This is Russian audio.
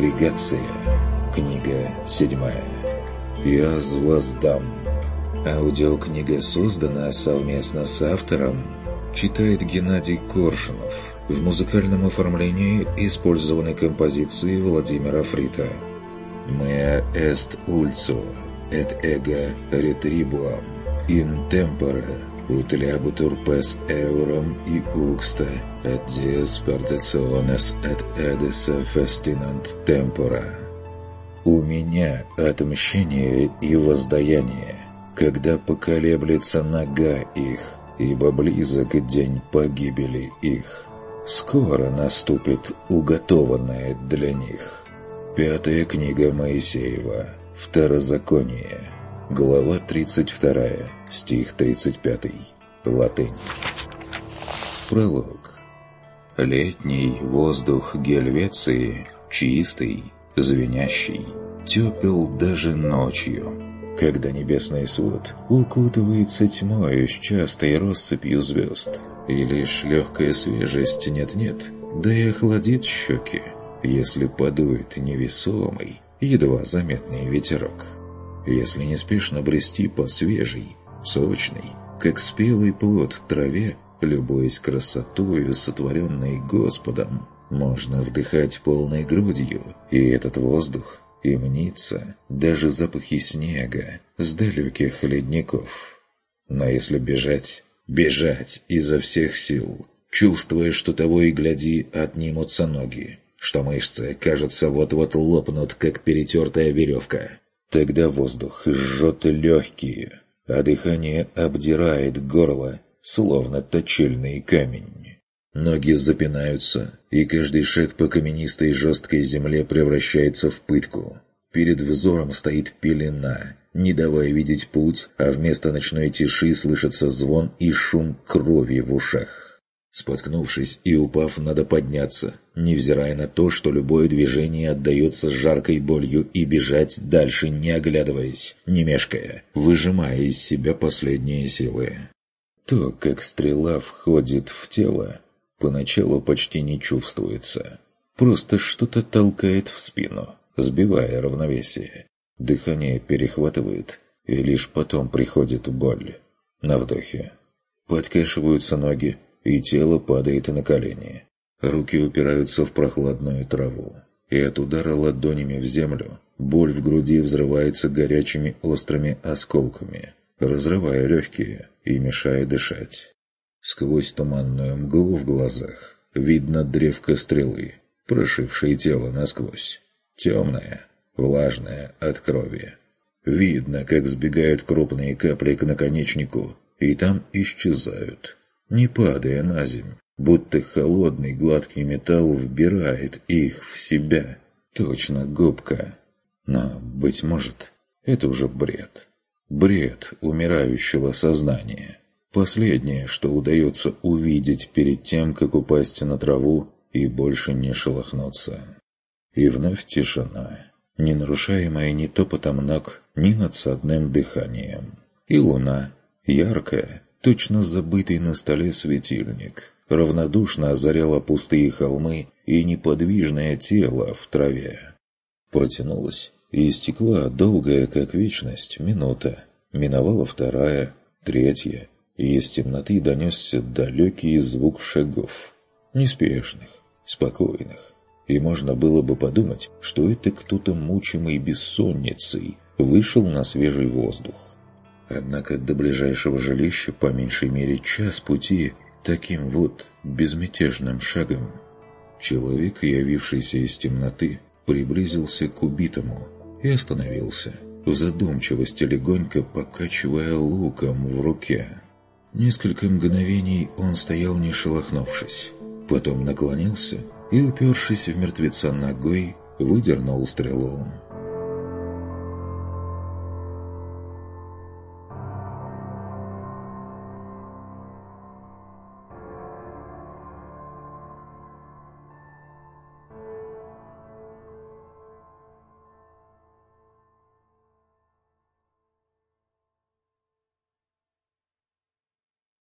Агрегация. Книга седьмая. Я воздам. Аудиокнига создана совместно с автором. Читает Геннадий Коршунов. В музыкальном оформлении использованы композиции Владимира Фрита. «Mea est ulcio, et ego retribuam, in tempore, ut liabutur pes euram и uxta, et dies perditiones et edisa festinant tempora». «У меня отмщение и воздаяние, когда поколеблется нога их, ибо близок день погибели их. Скоро наступит уготованное для них». Пятая книга Моисеева. Второзаконие. Глава 32. Стих 35. Латынь. Пролог. Летний воздух Гельвеции чистый, звенящий, тепел даже ночью, когда небесный свод укутывается тьмой с частой россыпью звезд, и лишь легкая свежесть нет-нет, да и охладит щеки, если подует невесомый, едва заметный ветерок. Если неспешно брести по свежей, сочной, как спелый плод траве, любуясь красотою, сотворенной Господом, можно вдыхать полной грудью, и этот воздух и мнится даже запахи снега с далеких ледников. Но если бежать, бежать изо всех сил, чувствуя, что того и гляди отнимутся ноги, что мышцы, кажется, вот-вот лопнут, как перетертая веревка. Тогда воздух жжет легкие, а дыхание обдирает горло, словно точильный камень. Ноги запинаются, и каждый шаг по каменистой жесткой земле превращается в пытку. Перед взором стоит пелена, не давая видеть путь, а вместо ночной тиши слышится звон и шум крови в ушах. Споткнувшись и упав, надо подняться, невзирая на то, что любое движение отдается жаркой болью и бежать дальше, не оглядываясь, не мешкая, выжимая из себя последние силы. То, как стрела входит в тело, поначалу почти не чувствуется. Просто что-то толкает в спину, сбивая равновесие. Дыхание перехватывает, и лишь потом приходит боль. На вдохе. Подкашиваются ноги, и тело падает на колени. Руки упираются в прохладную траву, и от удара ладонями в землю боль в груди взрывается горячими острыми осколками, разрывая легкие и мешая дышать. Сквозь туманную мглу в глазах видно древко стрелы, прошившее тело насквозь. Темное, влажное от крови. Видно, как сбегают крупные капли к наконечнику, и там исчезают, не падая на земь, будто холодный гладкий металл вбирает их в себя. Точно губка. Но, быть может, это уже бред. Бред умирающего сознания. Последнее, что удается увидеть перед тем, как упасть на траву и больше не шелохнуться. И вновь тишина, не нарушаемая ни топотом ног, ни надсадным дыханием. И луна, яркая, Точно забытый на столе светильник равнодушно озаряла пустые холмы и неподвижное тело в траве. Протянулась и истекла долгая, как вечность, минута. Миновала вторая, третья, и из темноты донесся далекий звук шагов. Неспешных, спокойных. И можно было бы подумать, что это кто-то мучимый бессонницей вышел на свежий воздух. Однако до ближайшего жилища по меньшей мере час пути таким вот безмятежным шагом. Человек, явившийся из темноты, приблизился к убитому и остановился, в задумчивости легонько покачивая луком в руке. Несколько мгновений он стоял не шелохнувшись, потом наклонился и, упершись в мертвеца ногой, выдернул стрелу.